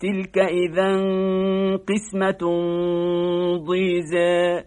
تلك إذا قسمة ضيزى